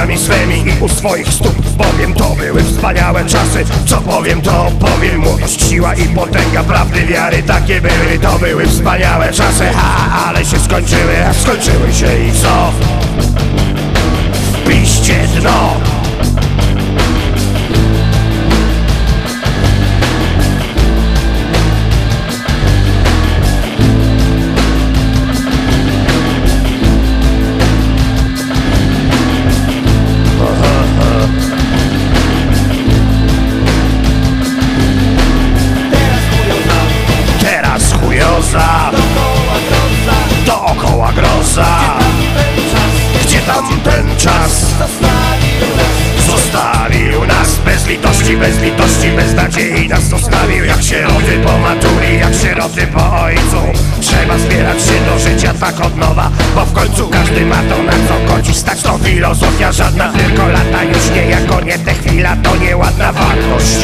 nogami swymi. I u swoich stóp powiem To były wspaniałe czasy. Co powiem to powiem Młodość, siła i potęga Prawdy, wiary takie były. To były wspaniałe czasy. Ha, ale się skończyły skończyły się i co? Bez litości, bez nadziei nas zostawił Jak sieroty po maturii, jak sieroty po ojcu. Trzeba zbierać się do życia tak od nowa Bo w końcu każdy ma to na co godzić. Stać to filozofia żadna, tylko lata już nie jako nie te chwila To nieładna wartości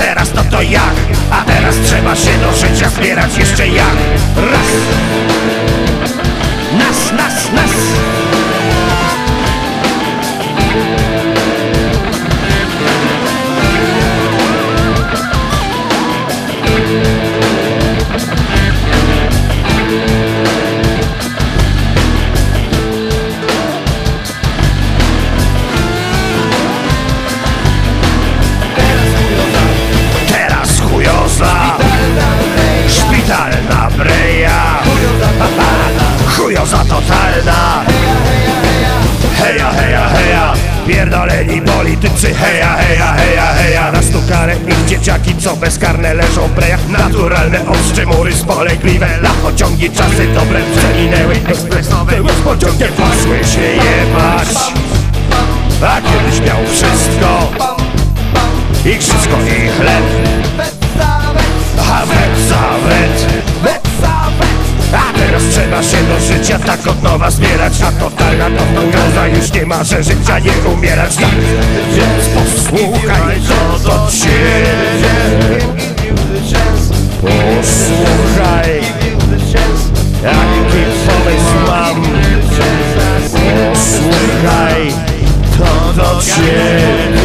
teraz to to jak? A teraz trzeba się do życia zbierać jeszcze jak? Raz Pierdoleni politycy. Heja, heja, heja, heja Na stukarę ich dzieciaki Co bezkarne leżą w brejach. Naturalne ostrzymury spolegliwe Na pociągi czasy dobre Przeminęły. Ekspresowe Już pociągiem poszły się jebać. A kiedyś miał wszystko. I wszystko i chleb. A życia tak od nowa zbierać A totalna to pogoda już nie ma, że życia nie umierać. Tak, Więc posłuchaj co do ciebie Posłuchaj Jaki pomysł mam. Posłuchaj to do ciebie